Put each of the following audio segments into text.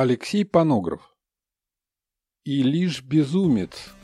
Алексей Панограф. И лишь безумец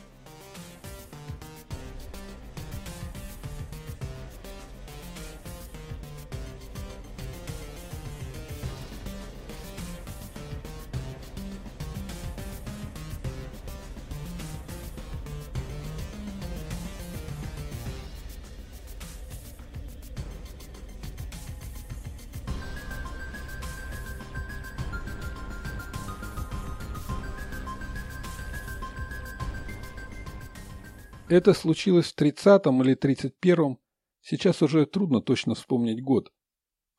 Это случилось в 30-м или 31-м, сейчас уже трудно точно вспомнить год.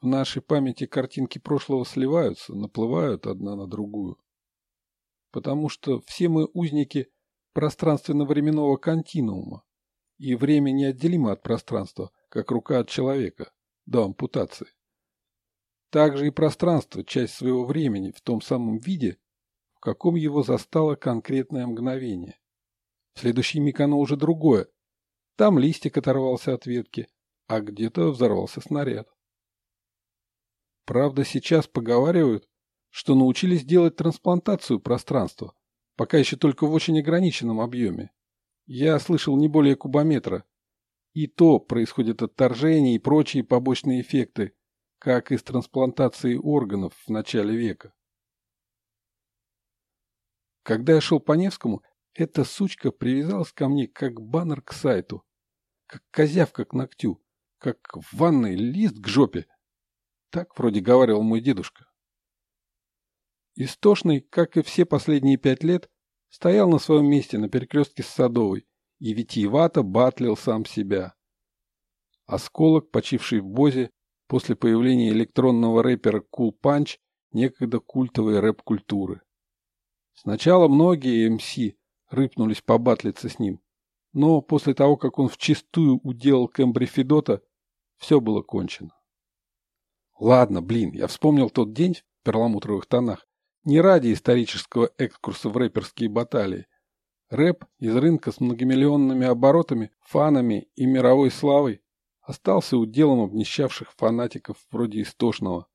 В нашей памяти картинки прошлого сливаются, наплывают одна на другую. Потому что все мы узники пространственно-временного континуума, и время неотделимо от пространства, как рука от человека, до ампутации. Также и пространство – часть своего времени в том самом виде, в каком его застало конкретное мгновение. Следующий миг оно уже другое. Там листик оторвался от ветки, а где-то взорвался снаряд. Правда, сейчас поговаривают, что научились делать трансплантацию пространства, пока еще только в очень ограниченном объеме. Я слышал не более кубометра. И то происходят отторжения и прочие побочные эффекты, как и с трансплантацией органов в начале века. Когда я шел по Невскому, эта сучка привязалась ко мне, как баннер к сайту, как козявка к ногтю, как ванный лист к жопе. Так вроде говорил мой дедушка. Истошный, как и все последние пять лет, стоял на своем месте на перекрестке с Садовой и витиевато батлил сам себя. Осколок, почивший в Бозе после появления электронного рэпера Cool Punch, некогда культовой рэп-культуры. Сначала многие МС рыпнулись побатлиться с ним. Но после того, как он вчистую уделал Кэмбри Федота, все было кончено. Ладно, блин, я вспомнил тот день в перламутровых тонах не ради исторического экскурса в рэперские баталии. Рэп из рынка с многомиллионными оборотами, фанами и мировой славой остался уделом обнищавших фанатиков вроде Истошного.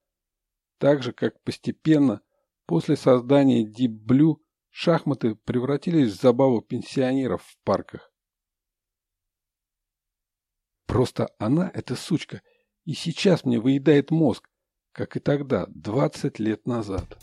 Так же, как постепенно, после создания Deep Blue, Шахматы превратились в забаву пенсионеров в парках. Просто она, эта сучка, и сейчас мне выедает мозг, как и тогда, двадцать лет назад.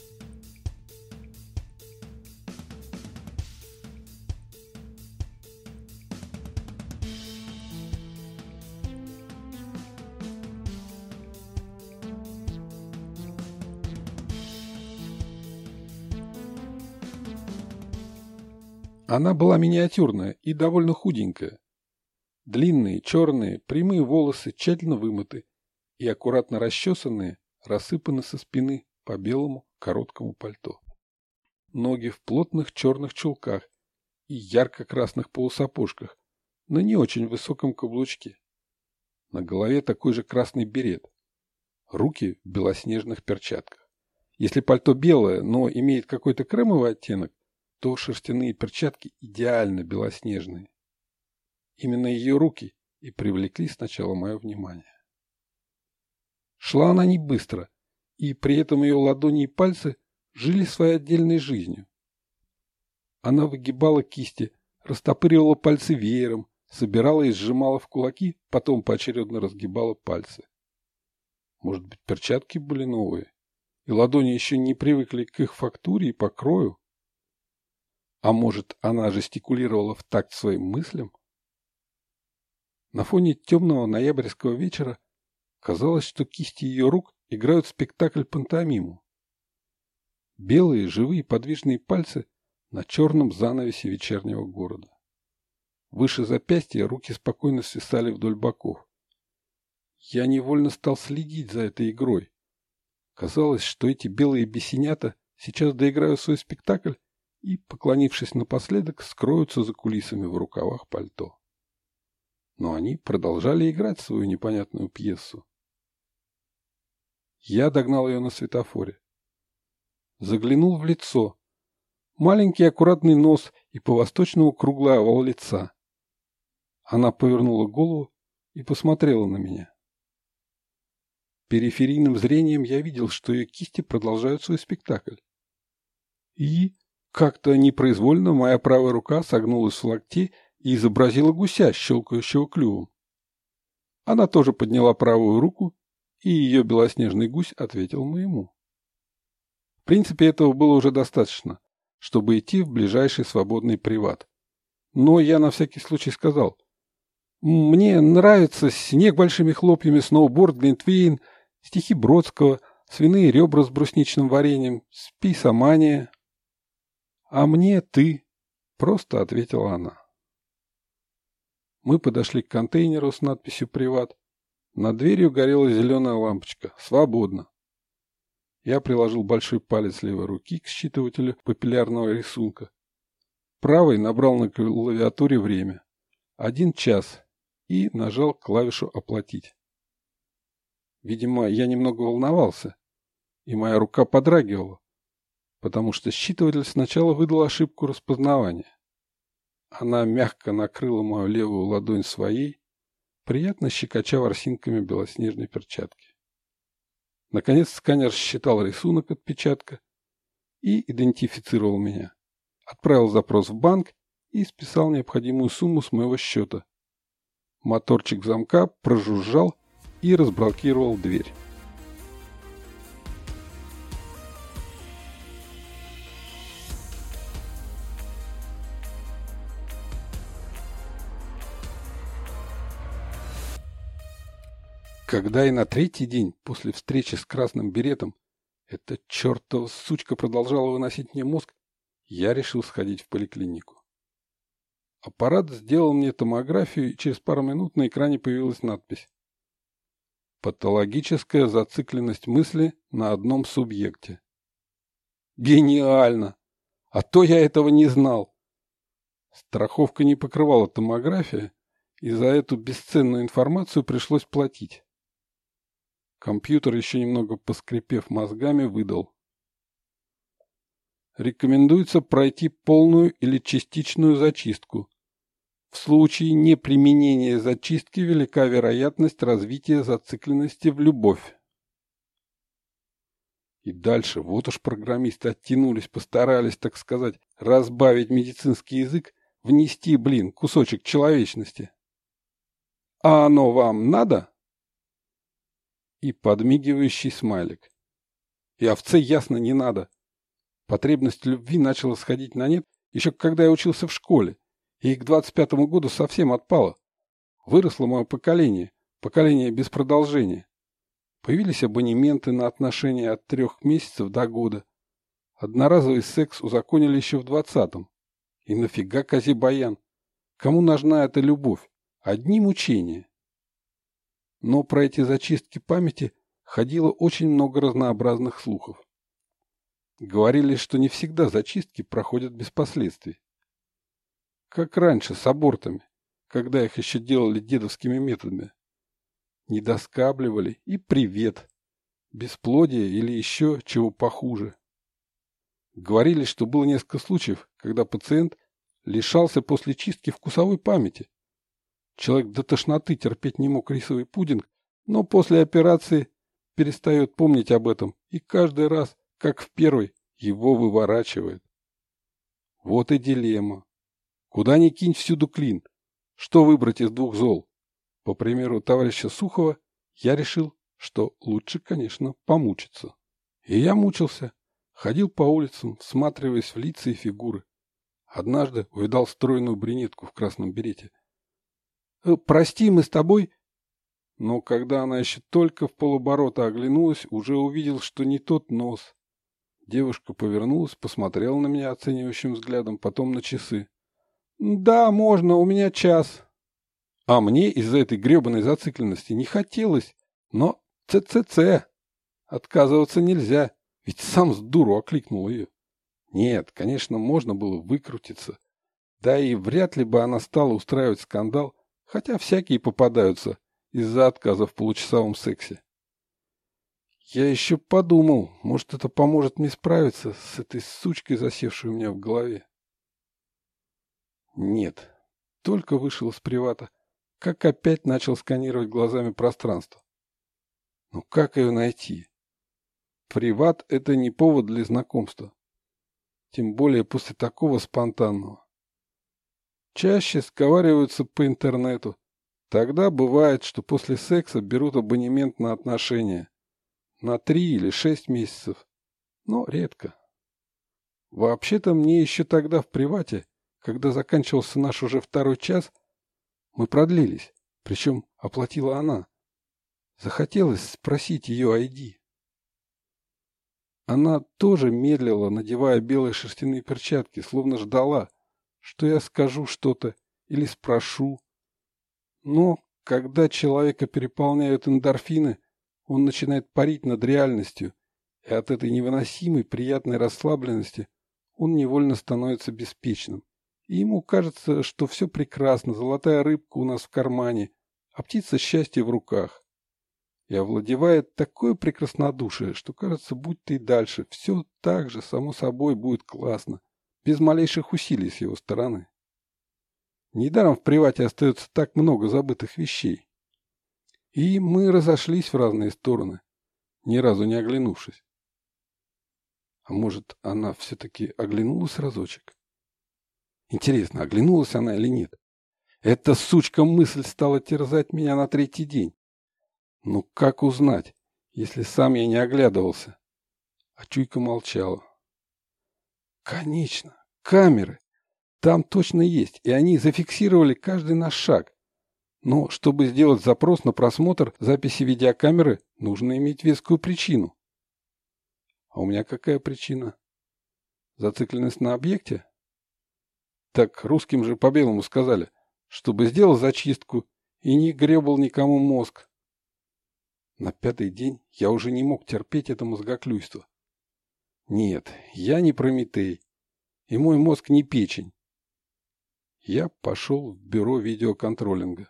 Она была миниатюрная и довольно худенькая. Длинные, черные, прямые волосы тщательно вымыты и аккуратно расчесанные, рассыпаны со спины по белому короткому пальто. Ноги в плотных черных чулках и ярко-красных полусапожках на не очень высоком каблучке. На голове такой же красный берет. Руки в белоснежных перчатках. Если пальто белое, но имеет какой-то кремовый оттенок, то шерстяные перчатки идеально белоснежные. Именно ее руки и привлекли сначала мое внимание. Шла она не быстро, и при этом ее ладони и пальцы жили своей отдельной жизнью. Она выгибала кисти, растопыривала пальцы веером, собирала и сжимала в кулаки, потом поочередно разгибала пальцы. Может быть, перчатки были новые, и ладони еще не привыкли к их фактуре и покрою? А может, она жестикулировала в такт своим мыслям? На фоне темного ноябрьского вечера казалось, что кисти ее рук играют спектакль пантомиму. Белые, живые, подвижные пальцы на черном занавесе вечернего города. Выше запястья руки спокойно свисали вдоль боков. Я невольно стал следить за этой игрой. Казалось, что эти белые бесенята сейчас доиграют свой спектакль и, поклонившись напоследок, скроются за кулисами в рукавах пальто. Но они продолжали играть свою непонятную пьесу. Я догнал ее на светофоре. Заглянул в лицо. Маленький аккуратный нос и по-восточному круглый овал лица. Она повернула голову и посмотрела на меня. Периферийным зрением я видел, что ее кисти продолжают свой спектакль. И как-то непроизвольно моя правая рука согнулась в локте и изобразила гуся, щелкающего клювом. Она тоже подняла правую руку, и ее белоснежный гусь ответил моему. В принципе, этого было уже достаточно, чтобы идти в ближайший свободный приват. Но я на всякий случай сказал, «Мне нравится снег большими хлопьями, сноуборд, глинтвейн, стихи Бродского, свиные ребра с брусничным вареньем, списомания». «А мне ты», — просто ответила она. Мы подошли к контейнеру с надписью «Приват». Над дверью горела зеленая лампочка. Свободно. Я приложил большой палец левой руки к считывателю папиллярного рисунка. Правой набрал на клавиатуре время. Один час. И нажал клавишу «Оплатить». Видимо, я немного волновался, и моя рука подрагивала, потому что считыватель сначала выдал ошибку распознавания. Она мягко накрыла мою левую ладонь своей, приятно щекоча ворсинками белоснежной перчатки. Наконец сканер считал рисунок отпечатка и идентифицировал меня. Отправил запрос в банк и списал необходимую сумму с моего счета. Моторчик замка прожужжал и разблокировал дверь. Когда и на третий день после встречи с красным беретом эта чертова сучка продолжала выносить мне мозг, я решил сходить в поликлинику. Аппарат сделал мне томографию, и через пару минут на экране появилась надпись «Патологическая зацикленность мысли на одном субъекте». Гениально! А то я этого не знал. Страховка не покрывала томография, и за эту бесценную информацию пришлось платить. Компьютер, еще немного поскрипев мозгами, выдал. Рекомендуется пройти полную или частичную зачистку. В случае неприменения зачистки велика вероятность развития зацикленности в любовь. И дальше, вот уж программисты оттянулись, постарались, так сказать, разбавить медицинский язык, внести, блин, кусочек человечности. А оно вам надо? И подмигивающий смайлик. И овце ясно не надо. Потребность любви начала сходить на нет еще когда я учился в школе, и к двадцать пятому году совсем отпала. Выросло мое поколение, поколение без продолжения. Появились абонементы на отношения от трех месяцев до года. Одноразовый секс узаконили еще в двадцатом. И нафига козе баян? Кому нужна эта любовь? Одни мучения. Но про эти зачистки памяти ходило очень много разнообразных слухов. Говорили, что не всегда зачистки проходят без последствий. Как раньше с абортами, когда их еще делали дедовскими методами. Недоскабливали и привет. Бесплодие или еще чего похуже. Говорили, что было несколько случаев, когда пациент лишался после чистки вкусовой памяти, Человек до тошноты терпеть не мог рисовый пудинг, но после операции перестает помнить об этом и каждый раз, как в первой, его выворачивает. Вот и дилемма. Куда ни кинь всюду клин. Что выбрать из двух зол? По примеру товарища Сухова, я решил, что лучше, конечно, помучиться. И я мучился. Ходил по улицам, всматриваясь в лица и фигуры. Однажды увидал стройную брюнетку в красном берете. Э, прости, мы с тобой...» Но когда она еще только в полоборота оглянулась, уже увидел, что не тот нос. Девушка повернулась, посмотрела на меня оценивающим взглядом, потом на часы. «Да, можно, у меня час». А мне из-за этой гребаной зацикленности не хотелось, но ЦЦЦ. Отказываться нельзя, ведь сам с дуру окликнул ее. Нет, конечно, можно было выкрутиться. Да и вряд ли бы она стала устраивать скандал, хотя всякие попадаются из-за отказа в получасовом сексе. Я еще подумал, может, это поможет мне справиться с этой сучкой, засевшей у меня в голове. Нет, только вышел из привата, как опять начал сканировать глазами пространство. Ну как ее найти? Приват — это не повод для знакомства. тем более после такого спонтанного. Чаще сговариваются по интернету. Тогда бывает, что после секса берут абонемент на отношения. На три или шесть месяцев. Но редко. Вообще-то мне еще тогда в привате, когда заканчивался наш уже второй час, мы продлились, причем оплатила она. Захотелось спросить ее ID. Она тоже медлила, надевая белые шерстяные перчатки, словно ждала, что я скажу что-то или спрошу. Но когда человека переполняют эндорфины, он начинает парить над реальностью, и от этой невыносимой приятной расслабленности он невольно становится беспечным. И ему кажется, что все прекрасно, золотая рыбка у нас в кармане, а птица счастья в руках и овладевает такое прекраснодушие, что кажется, будь ты и дальше, все так же, само собой, будет классно, без малейших усилий с его стороны. Недаром в привате остается так много забытых вещей. И мы разошлись в разные стороны, ни разу не оглянувшись. А может, она все-таки оглянулась разочек? Интересно, оглянулась она или нет? Эта сучка мысль стала терзать меня на третий день. Ну как узнать, если сам я не оглядывался? А чуйка молчала. Конечно, камеры. Там точно есть, и они зафиксировали каждый наш шаг. Но чтобы сделать запрос на просмотр записи видеокамеры, нужно иметь вескую причину. А у меня какая причина? Зацикленность на объекте? Так русским же по белому сказали, чтобы сделал зачистку и не гребал никому мозг. На пятый день я уже не мог терпеть это мозгоклюйство. Нет, я не Прометей, и мой мозг не печень. Я пошел в бюро видеоконтролинга.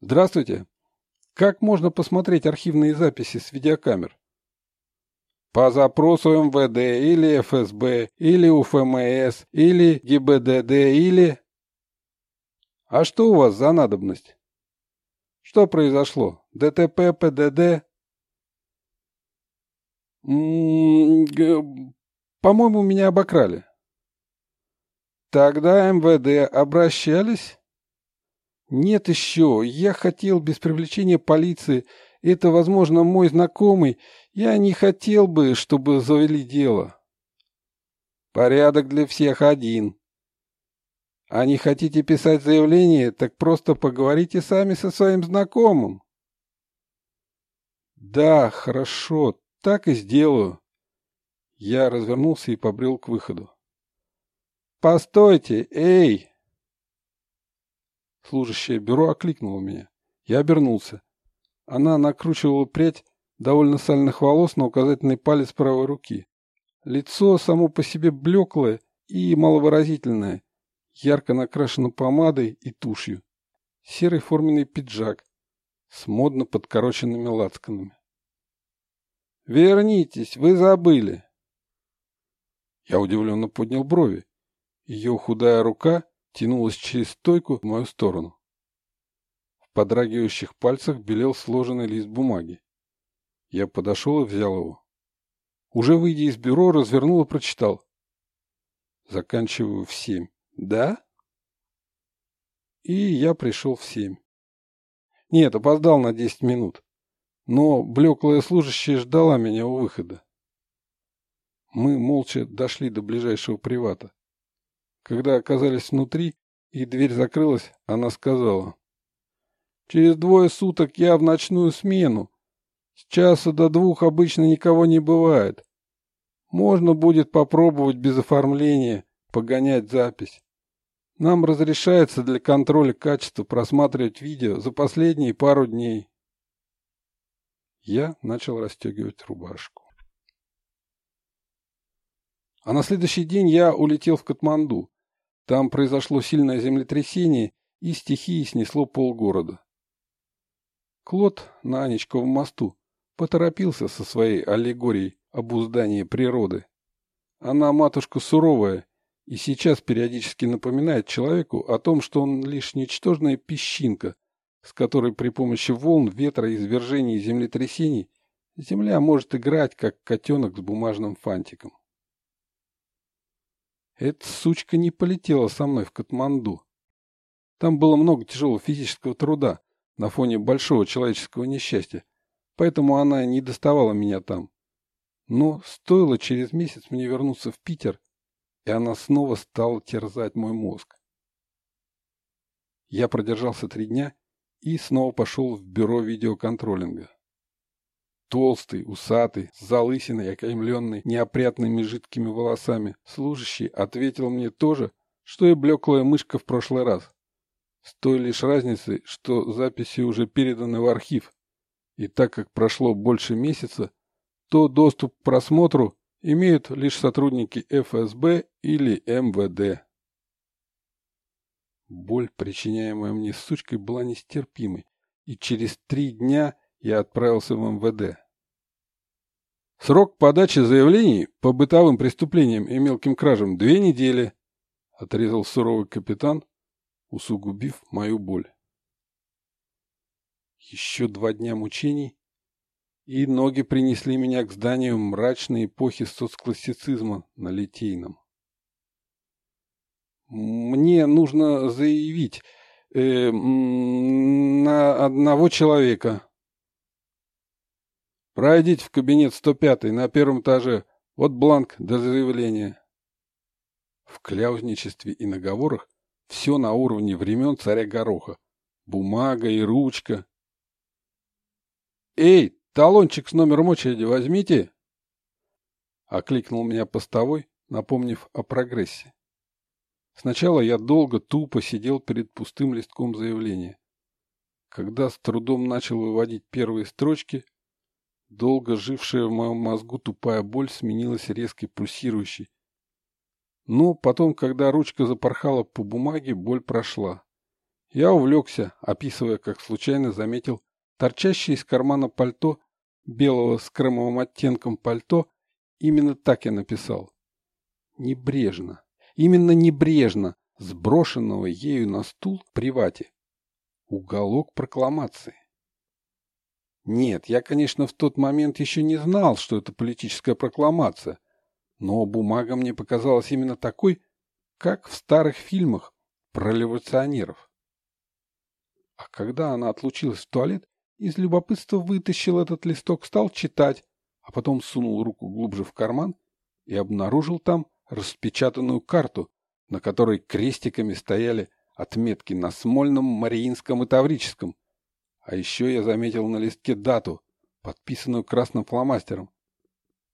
Здравствуйте. Как можно посмотреть архивные записи с видеокамер? По запросу МВД или ФСБ, или УФМС, или ГИБДД, или... А что у вас за надобность? Что произошло? ДТП, ПДД? По-моему, меня обокрали. Тогда МВД обращались? Нет еще. Я хотел без привлечения полиции. Это, возможно, мой знакомый. Я не хотел бы, чтобы завели дело. Порядок для всех один. А не хотите писать заявление, так просто поговорите сами со своим знакомым. Да, хорошо, так и сделаю. Я развернулся и побрел к выходу. Постойте, эй! Служащее бюро окликнуло меня. Я обернулся. Она накручивала прядь довольно сальных волос на указательный палец правой руки. Лицо само по себе блеклое и маловыразительное, ярко накрашена помадой и тушью, серый форменный пиджак с модно подкороченными лацканами. «Вернитесь, вы забыли!» Я удивленно поднял брови. Ее худая рука тянулась через стойку в мою сторону. В подрагивающих пальцах белел сложенный лист бумаги. Я подошел и взял его. Уже выйдя из бюро, развернул и прочитал. Заканчиваю в семь. Да? И я пришел в семь. Нет, опоздал на десять минут. Но блеклая служащая ждала меня у выхода. Мы молча дошли до ближайшего привата. Когда оказались внутри и дверь закрылась, она сказала. «Через двое суток я в ночную смену. С часа до двух обычно никого не бывает. Можно будет попробовать без оформления погонять запись. Нам разрешается для контроля качества просматривать видео за последние пару дней. Я начал расстегивать рубашку. А на следующий день я улетел в Катманду. Там произошло сильное землетрясение, и стихии снесло полгорода. Клод на Анечковом мосту поторопился со своей аллегорией обуздания природы. Она матушка суровая и сейчас периодически напоминает человеку о том, что он лишь ничтожная песчинка, с которой при помощи волн, ветра, извержений и землетрясений Земля может играть, как котенок с бумажным фантиком. Эта сучка не полетела со мной в Катманду. Там было много тяжелого физического труда на фоне большого человеческого несчастья, поэтому она не доставала меня там. Но стоило через месяц мне вернуться в Питер, и она снова стала терзать мой мозг. Я продержался три дня и снова пошел в бюро видеоконтролинга. Толстый, усатый, с залысиной, окаймленный неопрятными жидкими волосами, служащий ответил мне то же, что и блеклая мышка в прошлый раз. С той лишь разницей, что записи уже переданы в архив, и так как прошло больше месяца, то доступ к просмотру имеют лишь сотрудники ФСБ или МВД. Боль, причиняемая мне сучкой, была нестерпимой, и через три дня я отправился в МВД. Срок подачи заявлений по бытовым преступлениям и мелким кражам две недели, отрезал суровый капитан, усугубив мою боль. Еще два дня мучений, и ноги принесли меня к зданию мрачной эпохи соцклассицизма на Литейном. Мне нужно заявить э, на одного человека. Пройдите в кабинет 105 на первом этаже. Вот бланк для заявления. В кляузничестве и наговорах все на уровне времен царя Гороха. Бумага и ручка. «Эй, талончик с номером очереди возьмите!» Окликнул меня постовой, напомнив о прогрессе. Сначала я долго, тупо сидел перед пустым листком заявления. Когда с трудом начал выводить первые строчки, долго жившая в моем мозгу тупая боль сменилась резкой пульсирующей. Но потом, когда ручка запорхала по бумаге, боль прошла. Я увлекся, описывая, как случайно заметил торчащее из кармана пальто, белого с кремовым оттенком пальто, именно так я написал. Небрежно именно небрежно, сброшенного ею на стул привате. Уголок прокламации. Нет, я, конечно, в тот момент еще не знал, что это политическая прокламация, но бумага мне показалась именно такой, как в старых фильмах про революционеров. А когда она отлучилась в туалет, из любопытства вытащил этот листок, стал читать, а потом сунул руку глубже в карман и обнаружил там распечатанную карту, на которой крестиками стояли отметки на Смольном, Мариинском и Таврическом. А еще я заметил на листке дату, подписанную красным фломастером.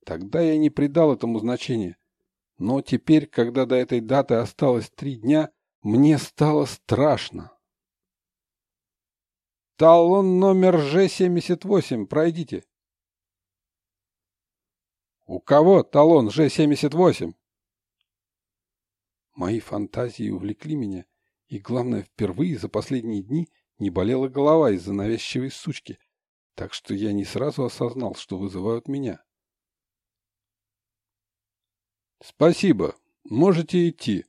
Тогда я не придал этому значения. Но теперь, когда до этой даты осталось три дня, мне стало страшно. «Талон номер Ж-78, пройдите». «У кого талон Ж-78?» Мои фантазии увлекли меня, и, главное, впервые за последние дни не болела голова из-за навязчивой сучки, так что я не сразу осознал, что вызывают меня. «Спасибо. Можете идти.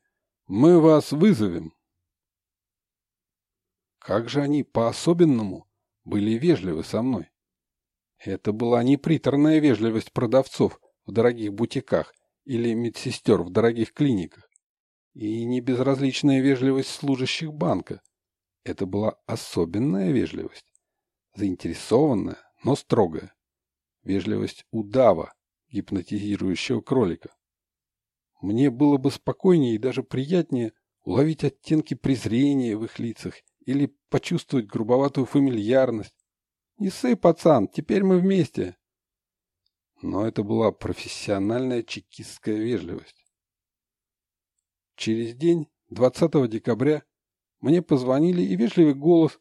Мы вас вызовем». Как же они по-особенному были вежливы со мной. Это была не приторная вежливость продавцов в дорогих бутиках или медсестер в дорогих клиниках и не безразличная вежливость служащих банка. Это была особенная вежливость, заинтересованная, но строгая. Вежливость удава, гипнотизирующего кролика. Мне было бы спокойнее и даже приятнее уловить оттенки презрения в их лицах или почувствовать грубоватую фамильярность. «Не ссы, пацан, теперь мы вместе!» Но это была профессиональная чекистская вежливость. Через день, 20 декабря, мне позвонили, и вежливый голос,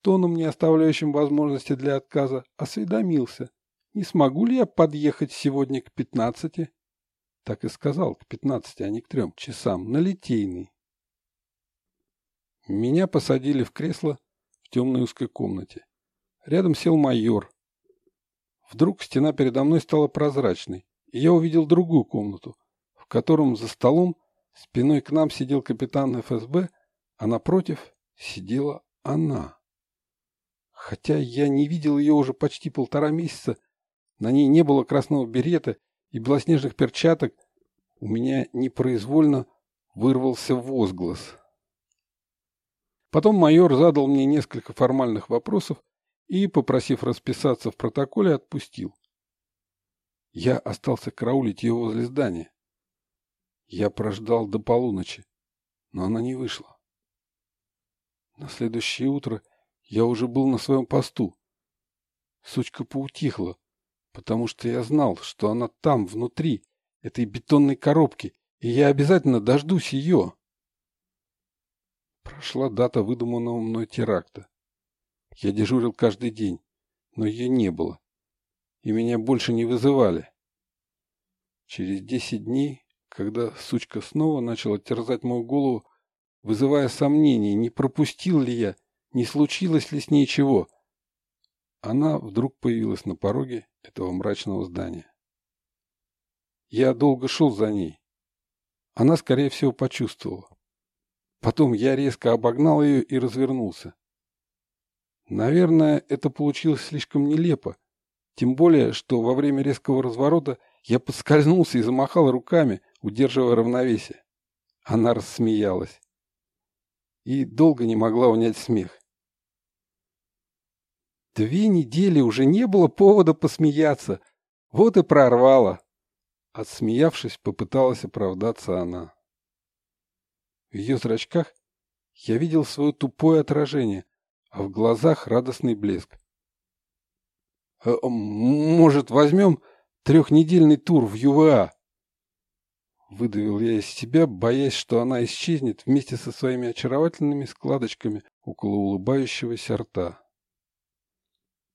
тоном не оставляющим возможности для отказа, осведомился, не смогу ли я подъехать сегодня к 15 Так и сказал, к 15, а не к трем часам, на Литейный. Меня посадили в кресло в темной узкой комнате. Рядом сел майор. Вдруг стена передо мной стала прозрачной, и я увидел другую комнату, в котором за столом Спиной к нам сидел капитан ФСБ, а напротив сидела она. Хотя я не видел ее уже почти полтора месяца, на ней не было красного берета и белоснежных перчаток, у меня непроизвольно вырвался возглас. Потом майор задал мне несколько формальных вопросов и, попросив расписаться в протоколе, отпустил. Я остался караулить ее возле здания. Я прождал до полуночи, но она не вышла. На следующее утро я уже был на своем посту. Сучка поутихла, потому что я знал, что она там, внутри этой бетонной коробки, и я обязательно дождусь ее. Прошла дата выдуманного мной теракта. Я дежурил каждый день, но ее не было, и меня больше не вызывали. Через десять дней, когда сучка снова начала терзать мою голову, вызывая сомнения, не пропустил ли я, не случилось ли с ней чего, она вдруг появилась на пороге этого мрачного здания. Я долго шел за ней. Она, скорее всего, почувствовала. Потом я резко обогнал ее и развернулся. Наверное, это получилось слишком нелепо. Тем более, что во время резкого разворота я подскользнулся и замахал руками, удерживая равновесие. Она рассмеялась. И долго не могла унять смех. Две недели уже не было повода посмеяться. Вот и прорвало. Отсмеявшись, попыталась оправдаться она. В ее зрачках я видел свое тупое отражение, а в глазах радостный блеск. «Э, «Может, возьмем трехнедельный тур в ЮВА?» Выдавил я из себя, боясь, что она исчезнет вместе со своими очаровательными складочками около улыбающегося рта.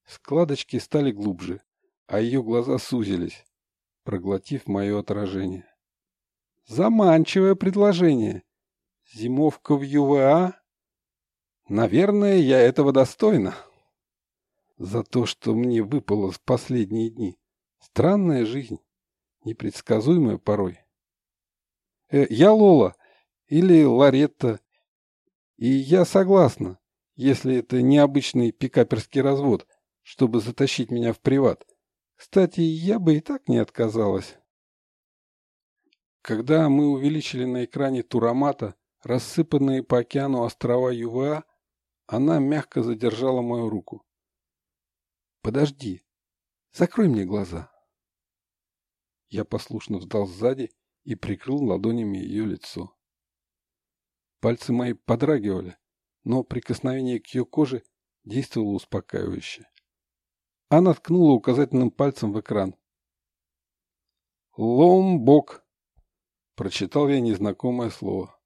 Складочки стали глубже, а ее глаза сузились, проглотив мое отражение. Заманчивое предложение. Зимовка в ЮВА? Наверное, я этого достойна. За то, что мне выпало в последние дни. Странная жизнь, непредсказуемая порой. Э, я Лола или Ларетта, и я согласна, если это необычный пикаперский развод, чтобы затащить меня в приват. Кстати, я бы и так не отказалась. Когда мы увеличили на экране Турамата рассыпанные по океану острова ЮВА, она мягко задержала мою руку. «Подожди, закрой мне глаза». Я послушно встал сзади и прикрыл ладонями ее лицо. Пальцы мои подрагивали, но прикосновение к ее коже действовало успокаивающе. Она ткнула указательным пальцем в экран. «Ломбок», — прочитал я незнакомое слово.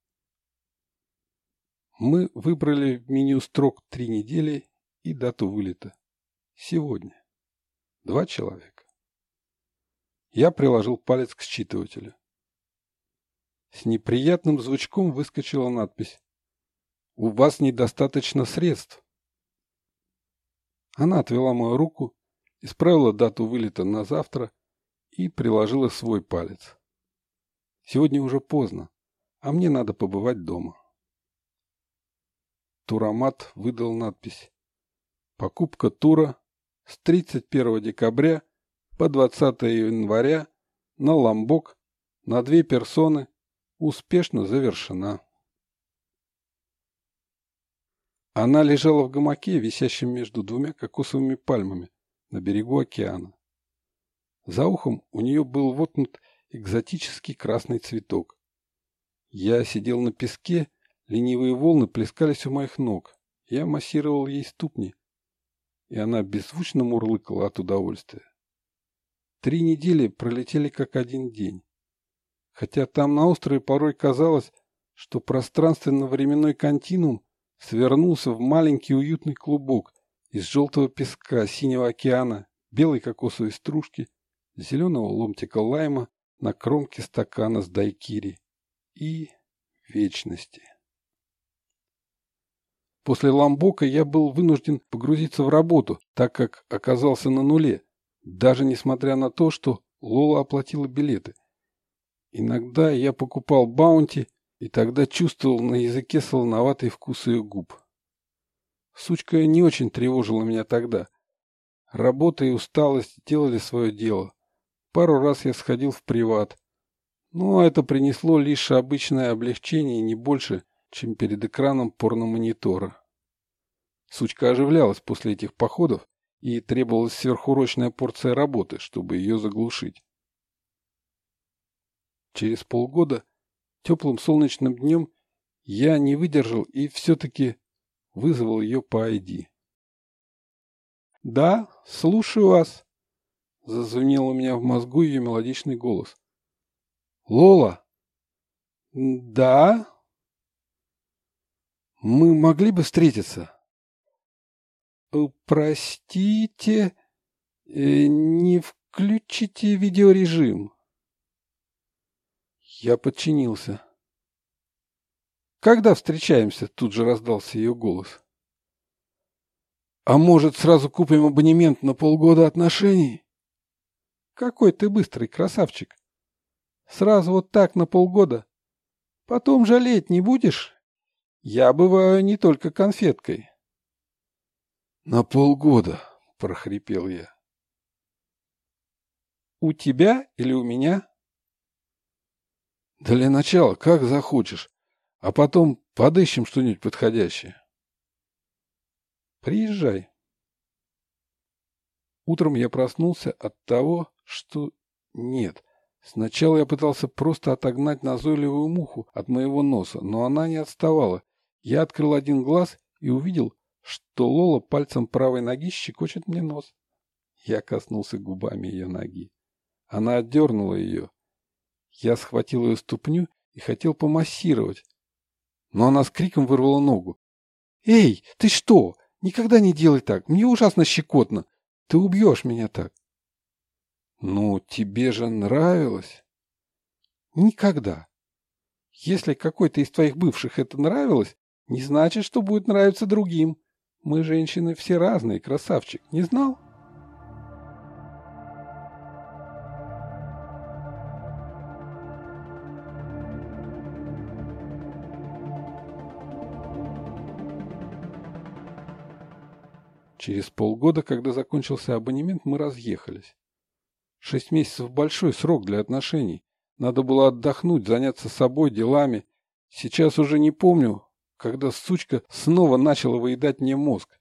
Мы выбрали в меню строк три недели и дату вылета. Сегодня. Два человека. Я приложил палец к считывателю. С неприятным звучком выскочила надпись. «У вас недостаточно средств». Она отвела мою руку, исправила дату вылета на завтра и приложила свой палец. Сегодня уже поздно, а мне надо побывать дома. Турамат выдал надпись «Покупка тура с 31 декабря по 20 января на Ламбок на две персоны успешно завершена». Она лежала в гамаке, висящем между двумя кокосовыми пальмами на берегу океана. За ухом у нее был воткнут экзотический красный цветок. Я сидел на песке, ленивые волны плескались у моих ног. Я массировал ей ступни, и она беззвучно мурлыкала от удовольствия. Три недели пролетели как один день. Хотя там на острове порой казалось, что пространственно-временной континуум свернулся в маленький уютный клубок из желтого песка, синего океана, белой кокосовой стружки, зеленого ломтика лайма на кромке стакана с дайкири и вечности. После ламбока я был вынужден погрузиться в работу, так как оказался на нуле, даже несмотря на то, что Лола оплатила билеты. Иногда я покупал баунти и тогда чувствовал на языке солоноватый вкус ее губ. Сучка не очень тревожила меня тогда. Работа и усталость делали свое дело. Пару раз я сходил в приват, Но это принесло лишь обычное облегчение, не больше, чем перед экраном порномонитора. Сучка оживлялась после этих походов, и требовалась сверхурочная порция работы, чтобы ее заглушить. Через полгода, теплым солнечным днем, я не выдержал и все-таки вызвал ее по ID. «Да, слушаю вас», — зазвенел у меня в мозгу ее мелодичный голос. «Лола?» «Да?» «Мы могли бы встретиться?» «Э, «Простите, э, не включите видеорежим». Я подчинился. «Когда встречаемся?» — тут же раздался ее голос. «А может, сразу купим абонемент на полгода отношений?» «Какой ты быстрый, красавчик! Сразу вот так на полгода. Потом жалеть не будешь? Я бываю не только конфеткой». «На полгода», — прохрипел я. «У тебя или у меня?» «Для начала, как захочешь а потом подыщем что-нибудь подходящее. Приезжай. Утром я проснулся от того, что нет. Сначала я пытался просто отогнать назойливую муху от моего носа, но она не отставала. Я открыл один глаз и увидел, что Лола пальцем правой ноги щекочет мне нос. Я коснулся губами ее ноги. Она отдернула ее. Я схватил ее ступню и хотел помассировать, но она с криком вырвала ногу. «Эй, ты что? Никогда не делай так. Мне ужасно щекотно. Ты убьешь меня так». «Ну, тебе же нравилось?» «Никогда. Если какой-то из твоих бывших это нравилось, не значит, что будет нравиться другим. Мы, женщины, все разные, красавчик. Не знал?» Через полгода, когда закончился абонемент, мы разъехались. Шесть месяцев – большой срок для отношений. Надо было отдохнуть, заняться собой, делами. Сейчас уже не помню, когда сучка снова начала выедать мне мозг.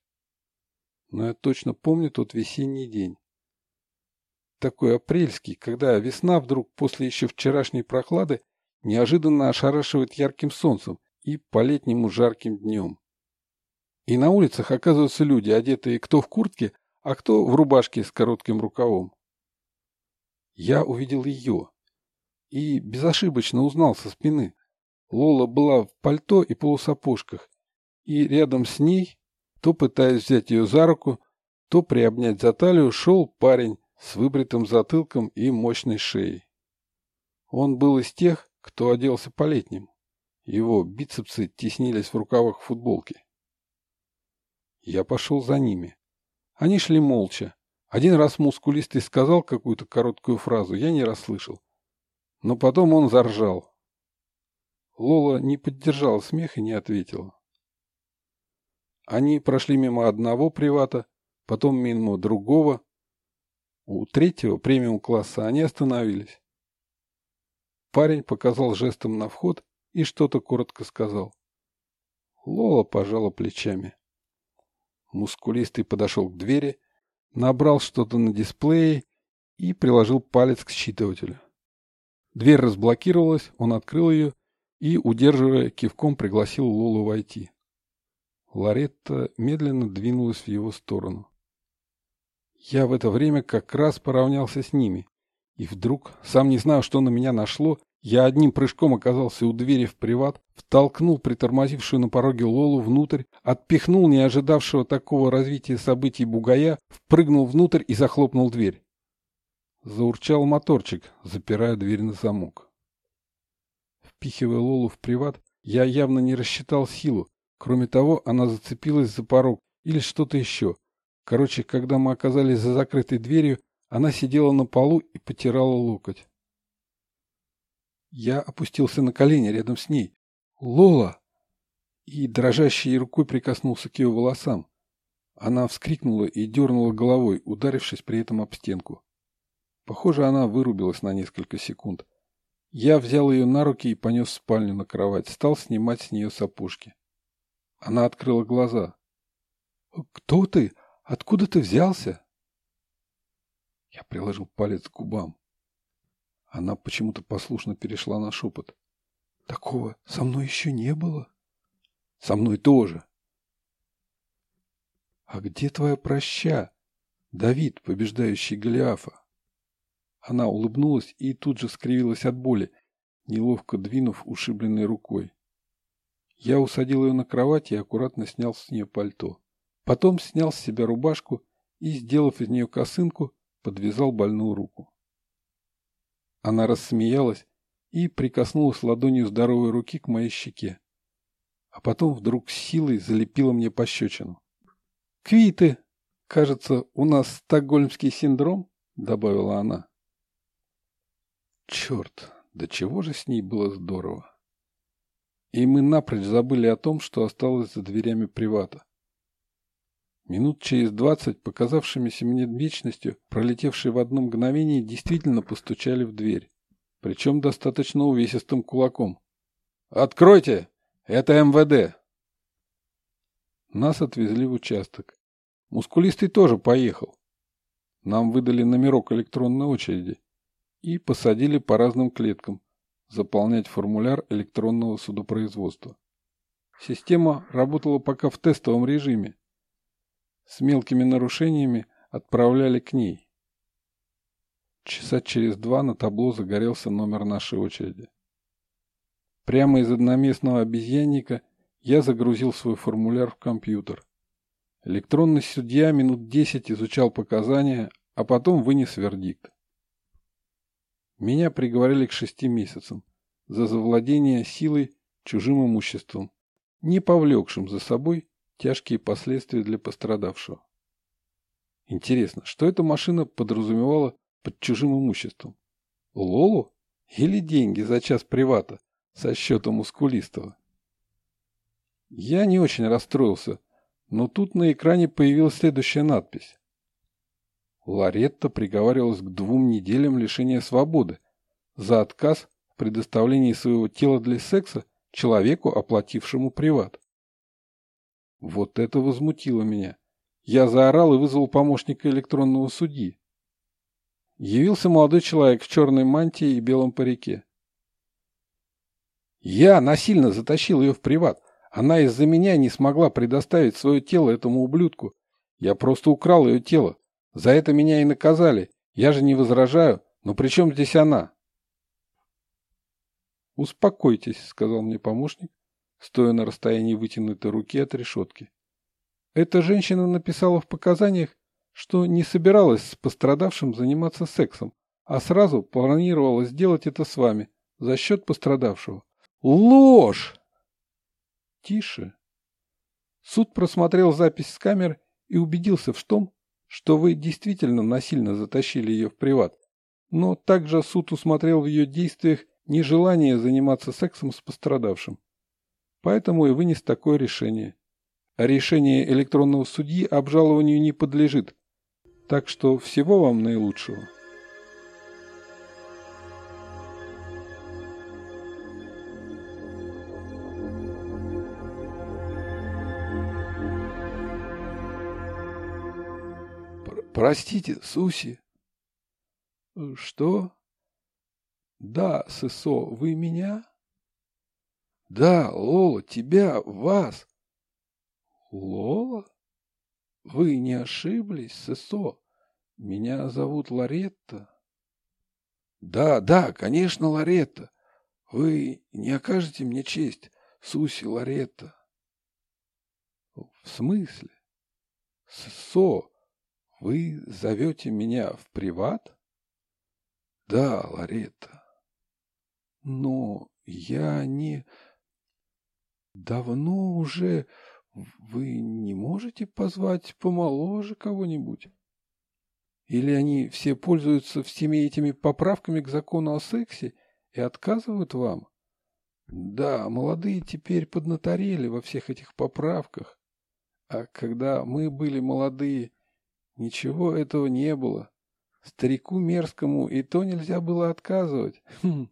Но я точно помню тот весенний день. Такой апрельский, когда весна вдруг после еще вчерашней прохлады неожиданно ошарашивает ярким солнцем и по-летнему жарким днем. И на улицах оказываются люди, одетые кто в куртке, а кто в рубашке с коротким рукавом. Я увидел ее и безошибочно узнал со спины. Лола была в пальто и полусапожках, и рядом с ней, то пытаясь взять ее за руку, то приобнять за талию, шел парень с выбритым затылком и мощной шеей. Он был из тех, кто оделся по-летнему. Его бицепсы теснились в рукавах футболки. Я пошел за ними. Они шли молча. Один раз мускулистый сказал какую-то короткую фразу, я не расслышал. Но потом он заржал. Лола не поддержала смех и не ответила. Они прошли мимо одного привата, потом мимо другого. У третьего премиум-класса они остановились. Парень показал жестом на вход и что-то коротко сказал. Лола пожала плечами. Мускулистый подошел к двери, набрал что-то на дисплее и приложил палец к считывателю. Дверь разблокировалась, он открыл ее и, удерживая кивком, пригласил Лолу войти. Лоретта медленно двинулась в его сторону. Я в это время как раз поравнялся с ними, и вдруг, сам не знаю, что на меня нашло, я одним прыжком оказался у двери в приват, втолкнул притормозившую на пороге Лолу внутрь, отпихнул не ожидавшего такого развития событий бугая, впрыгнул внутрь и захлопнул дверь. Заурчал моторчик, запирая дверь на замок. Впихивая Лолу в приват, я явно не рассчитал силу. Кроме того, она зацепилась за порог или что-то еще. Короче, когда мы оказались за закрытой дверью, она сидела на полу и потирала локоть. Я опустился на колени рядом с ней. «Лола!» И дрожащей рукой прикоснулся к ее волосам. Она вскрикнула и дернула головой, ударившись при этом об стенку. Похоже, она вырубилась на несколько секунд. Я взял ее на руки и понес в спальню на кровать, стал снимать с нее сапожки. Она открыла глаза. «Кто ты? Откуда ты взялся?» Я приложил палец к губам. Она почему-то послушно перешла на шепот. «Такого со мной еще не было?» «Со мной тоже!» «А где твоя проща, Давид, побеждающий Голиафа?» Она улыбнулась и тут же скривилась от боли, неловко двинув ушибленной рукой. Я усадил ее на кровать и аккуратно снял с нее пальто. Потом снял с себя рубашку и, сделав из нее косынку, подвязал больную руку. Она рассмеялась и прикоснулась ладонью здоровой руки к моей щеке. А потом вдруг силой залепила мне пощечину. «Квиты! Кажется, у нас стокгольмский синдром?» — добавила она. Черт, до чего же с ней было здорово. И мы напрочь забыли о том, что осталось за дверями привата. Минут через двадцать, показавшимися мне вечностью, пролетевшие в одно мгновение, действительно постучали в дверь. Причем достаточно увесистым кулаком. «Откройте! Это МВД!» Нас отвезли в участок. Мускулистый тоже поехал. Нам выдали номерок электронной очереди и посадили по разным клеткам заполнять формуляр электронного судопроизводства. Система работала пока в тестовом режиме. С мелкими нарушениями отправляли к ней. Часа через два на табло загорелся номер нашей очереди. Прямо из одноместного обезьянника я загрузил свой формуляр в компьютер. Электронный судья минут десять изучал показания, а потом вынес вердикт. Меня приговорили к шести месяцам за завладение силой чужим имуществом, не повлекшим за собой тяжкие последствия для пострадавшего. Интересно, что эта машина подразумевала под чужим имуществом? Лолу или деньги за час привата со счета мускулистого? Я не очень расстроился, но тут на экране появилась следующая надпись. Ларетта приговаривалась к двум неделям лишения свободы за отказ в предоставлении своего тела для секса человеку, оплатившему приват. Вот это возмутило меня. Я заорал и вызвал помощника электронного судьи. Явился молодой человек в черной мантии и белом парике. Я насильно затащил ее в приват. Она из-за меня не смогла предоставить свое тело этому ублюдку. Я просто украл ее тело. За это меня и наказали. Я же не возражаю. Но при чем здесь она? «Успокойтесь», — сказал мне помощник, стоя на расстоянии вытянутой руки от решетки. Эта женщина написала в показаниях, что не собиралась с пострадавшим заниматься сексом, а сразу планировала сделать это с вами за счет пострадавшего. Ложь! Тише. Суд просмотрел запись с камер и убедился в том, что вы действительно насильно затащили ее в приват, но также суд усмотрел в ее действиях нежелание заниматься сексом с пострадавшим. Поэтому и вынес такое решение. А решение электронного судьи обжалованию не подлежит. Так что всего вам наилучшего. «Простите, Суси». «Что?» «Да, Сысо, вы меня?» «Да, Лола, тебя, вас». «Лола? Вы не ошиблись, Сысо? Меня зовут Ларетта». «Да, да, конечно, Ларетта. Вы не окажете мне честь, Суси Ларетта». «В смысле? Сысо, вы зовете меня в приват? Да, Ларетта. Но я не... Давно уже... Вы не можете позвать помоложе кого-нибудь? Или они все пользуются всеми этими поправками к закону о сексе и отказывают вам? Да, молодые теперь поднаторели во всех этих поправках. А когда мы были молодые, Ничего этого не было. Старику мерзкому и то нельзя было отказывать. Хм,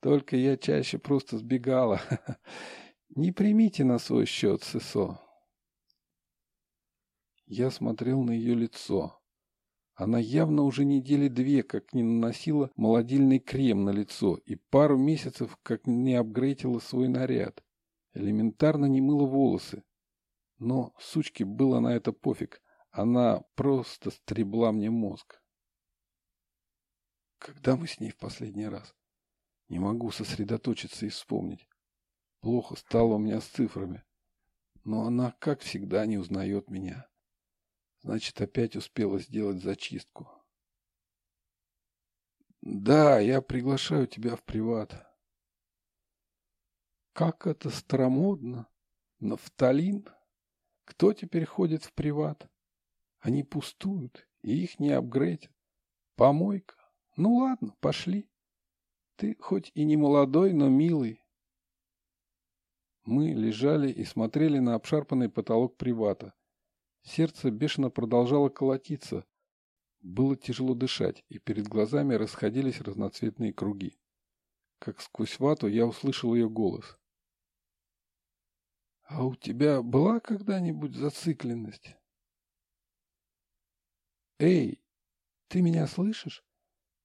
Только я чаще просто сбегала. Не примите на свой счет, Сысо. Я смотрел на ее лицо. Она явно уже недели две как не наносила молодильный крем на лицо и пару месяцев как не апгрейдила свой наряд. Элементарно не мыла волосы. Но, сучке, было на это пофиг. Она просто стребла мне мозг. Когда мы с ней в последний раз? Не могу сосредоточиться и вспомнить. Плохо стало у меня с цифрами. Но она, как всегда, не узнает меня. Значит, опять успела сделать зачистку. Да, я приглашаю тебя в приват. Как это старомодно. Нафталин. Кто теперь ходит в приват? Они пустуют, и их не апгрейдят. Помойка. Ну ладно, пошли. Ты хоть и не молодой, но милый. Мы лежали и смотрели на обшарпанный потолок привата. Сердце бешено продолжало колотиться. Было тяжело дышать, и перед глазами расходились разноцветные круги. Как сквозь вату я услышал ее голос. «А у тебя была когда-нибудь зацикленность?» «Эй, ты меня слышишь?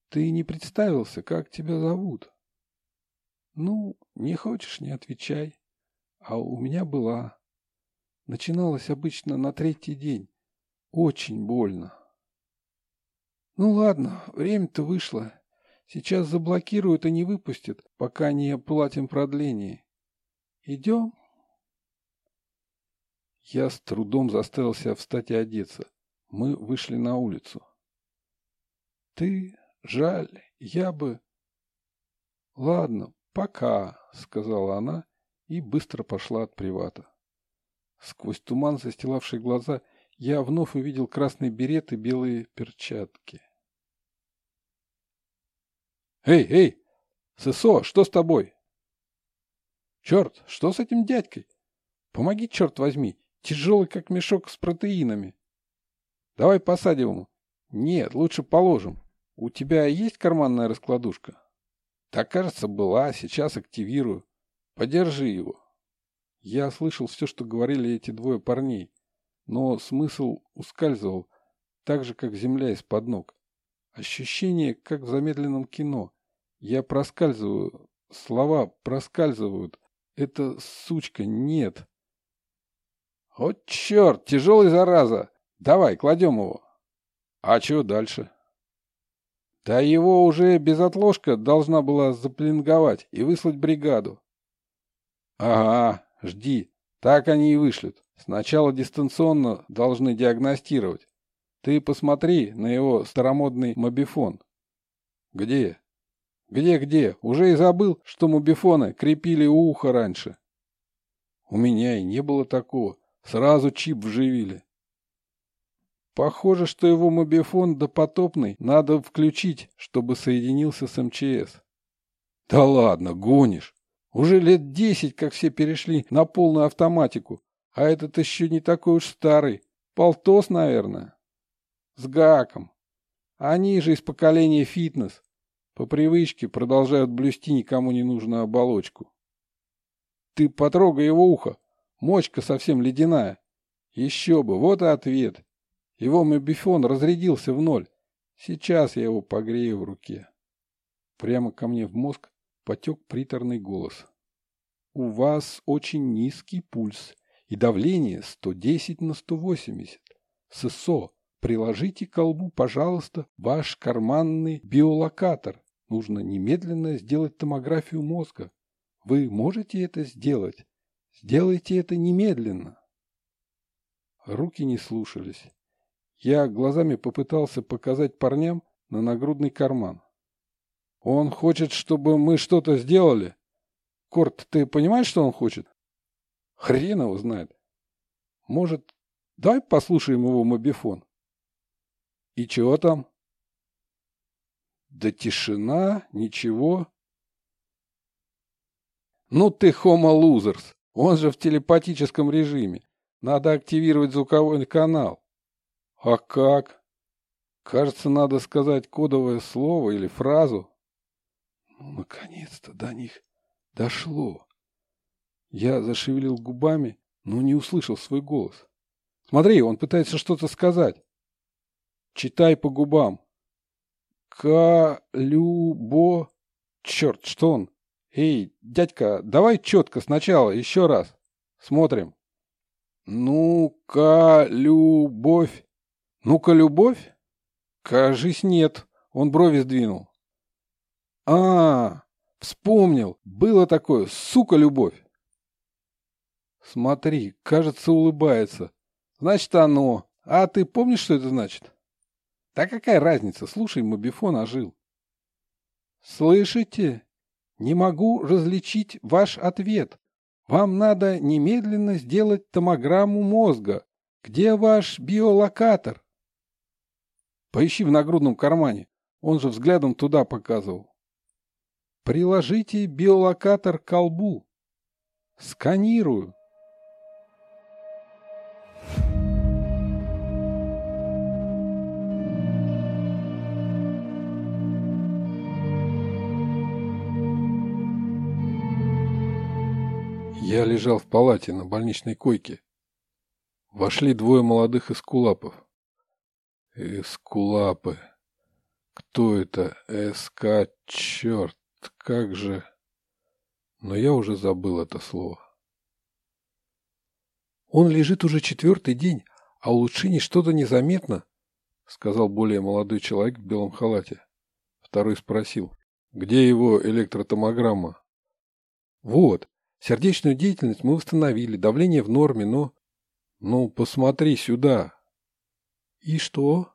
Ты не представился, как тебя зовут?» «Ну, не хочешь, не отвечай. А у меня была. Начиналось обычно на третий день. Очень больно. Ну ладно, время-то вышло. Сейчас заблокируют и не выпустят, пока не оплатим продление. Идем? Я с трудом заставил себя встать и одеться. Мы вышли на улицу. Ты, жаль, я бы... Ладно, пока, сказала она и быстро пошла от привата. Сквозь туман, застилавший глаза, я вновь увидел красный берет и белые перчатки. «Эй, эй! Сысо, что с тобой?» «Черт, что с этим дядькой? Помоги, черт возьми, тяжелый, как мешок с протеинами. Давай посадим ему. Нет, лучше положим. У тебя есть карманная раскладушка?» «Так, кажется, была, сейчас активирую. Подержи его». Я слышал все, что говорили эти двое парней, но смысл ускальзывал, так же, как земля из-под ног. Ощущение, как в замедленном кино. Я проскальзываю, слова проскальзывают. Это сучка, нет. О, черт, тяжелый зараза! Давай, кладем его. А что дальше? Да его уже безотложка должна была заплинговать и выслать бригаду. Ага, Жди. Так они и вышлют. Сначала дистанционно должны диагностировать. Ты посмотри на его старомодный мобифон. Где? Где-где? Уже и забыл, что мобифоны крепили у уха раньше. У меня и не было такого. Сразу чип вживили. Похоже, что его мобифон допотопный надо включить, чтобы соединился с МЧС. Да ладно, гонишь. Уже лет десять, как все перешли на полную автоматику, а этот еще не такой уж старый. Полтос, наверное. С гаком. Они же из поколения фитнес. По привычке продолжают блюсти никому не нужную оболочку. Ты потрогай его ухо. Мочка совсем ледяная. Еще бы, вот и ответ. Его мобифон разрядился в ноль. Сейчас я его погрею в руке. Прямо ко мне в мозг потек приторный голос. «У вас очень низкий пульс и давление 110 на 180. ССО, приложите к колбу, пожалуйста, ваш карманный биолокатор. Нужно немедленно сделать томографию мозга. Вы можете это сделать? Сделайте это немедленно!» Руки не слушались. Я глазами попытался показать парням на нагрудный карман. Он хочет, чтобы мы что-то сделали. Корт, ты понимаешь, что он хочет? Хрен его знает. Может, дай послушаем его мобифон. И чего там? Да тишина, ничего. Ну ты хомо лузерс. Он же в телепатическом режиме. Надо активировать звуковой канал. А как? Кажется, надо сказать кодовое слово или фразу. Ну, наконец-то до них дошло. Я зашевелил губами, но не услышал свой голос. Смотри, он пытается что-то сказать. Читай по губам. Ка-лю-бо... Черт, что он? Эй, дядька, давай четко сначала, еще раз. Смотрим. Ну-ка, любовь. Ну-ка, любовь? Кажись, нет. Он брови сдвинул. А, вспомнил. Было такое. Сука, любовь. Смотри, кажется, улыбается. Значит, оно. А ты помнишь, что это значит? Да какая разница? Слушай, Мобифон ожил. Слышите? Не могу различить ваш ответ. Вам надо немедленно сделать томограмму мозга. Где ваш биолокатор? Поищи в нагрудном кармане. Он же взглядом туда показывал. Приложите биолокатор к колбу. Сканирую. Я лежал в палате на больничной койке. Вошли двое молодых эскулапов. Эскулапы. Кто это? СК, черт, как же... Но я уже забыл это слово. Он лежит уже четвертый день, а улучшений что-то незаметно, сказал более молодой человек в белом халате. Второй спросил, где его электротомограмма? Вот, Сердечную деятельность мы восстановили, давление в норме, но... Ну, посмотри сюда. И что?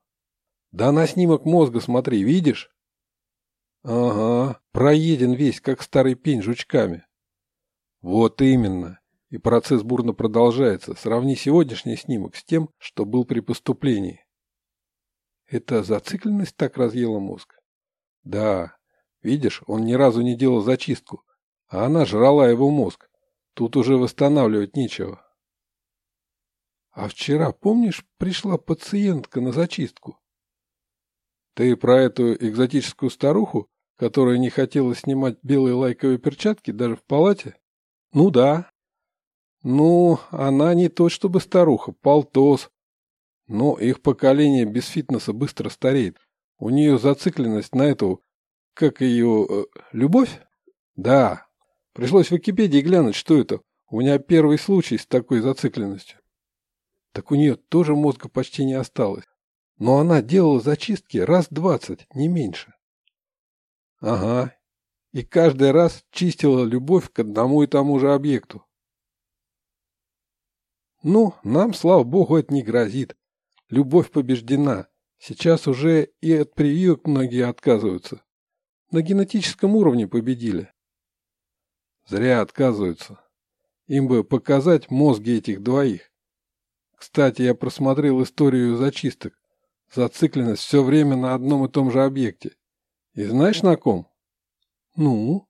Да на снимок мозга смотри, видишь? Ага, проеден весь, как старый пень жучками. Вот именно. И процесс бурно продолжается. Сравни сегодняшний снимок с тем, что был при поступлении. Это зацикленность так разъела мозг? Да. Видишь, он ни разу не делал зачистку а она жрала его мозг. Тут уже восстанавливать нечего. А вчера, помнишь, пришла пациентка на зачистку? Ты про эту экзотическую старуху, которая не хотела снимать белые лайковые перчатки даже в палате? Ну да. Ну, она не то чтобы старуха, полтос. Но их поколение без фитнеса быстро стареет. У нее зацикленность на эту, как ее, э, любовь? Да, Пришлось в Википедии глянуть, что это. У меня первый случай с такой зацикленностью. Так у нее тоже мозга почти не осталось. Но она делала зачистки раз двадцать, не меньше. Ага. И каждый раз чистила любовь к одному и тому же объекту. Ну, нам, слава богу, это не грозит. Любовь побеждена. Сейчас уже и от прививок многие отказываются. На генетическом уровне победили. Зря отказываются. Им бы показать мозги этих двоих. Кстати, я просмотрел историю зачисток. Зацикленность все время на одном и том же объекте. И знаешь на ком? Ну?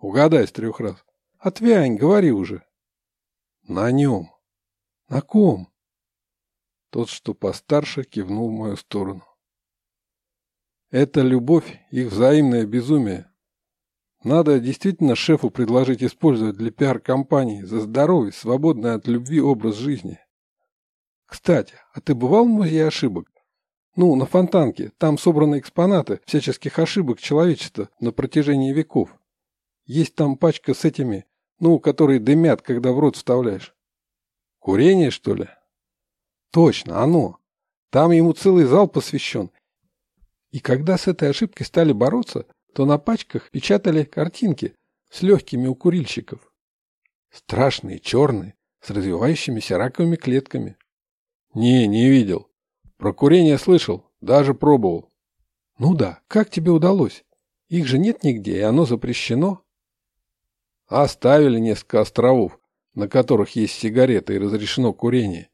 Угадай с трех раз. Отвянь, говори уже. На нем. На ком? Тот, что постарше, кивнул в мою сторону. Это любовь, их взаимное безумие. Надо действительно шефу предложить использовать для пиар-компании за здоровый, свободный от любви образ жизни. Кстати, а ты бывал в музее ошибок? Ну, на Фонтанке. Там собраны экспонаты всяческих ошибок человечества на протяжении веков. Есть там пачка с этими, ну, которые дымят, когда в рот вставляешь. Курение, что ли? Точно, оно. Там ему целый зал посвящен. И когда с этой ошибкой стали бороться, то на пачках печатали картинки с легкими у курильщиков. Страшные, черные, с развивающимися раковыми клетками. Не, не видел. Про курение слышал, даже пробовал. Ну да, как тебе удалось? Их же нет нигде, и оно запрещено. Оставили несколько островов, на которых есть сигареты и разрешено курение.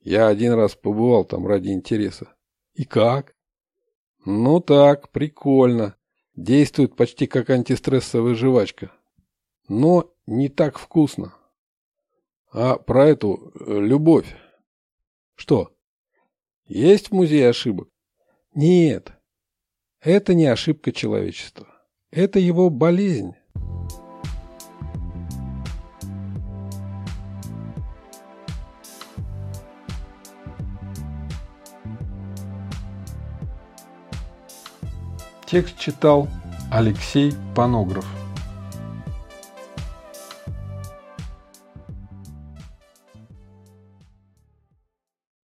Я один раз побывал там ради интереса. И как? Ну так, прикольно. Действует почти как антистрессовая жвачка. Но не так вкусно. А про эту э, любовь. Что? Есть в музее ошибок? Нет. Это не ошибка человечества. Это его болезнь. Текст читал Алексей Панограф.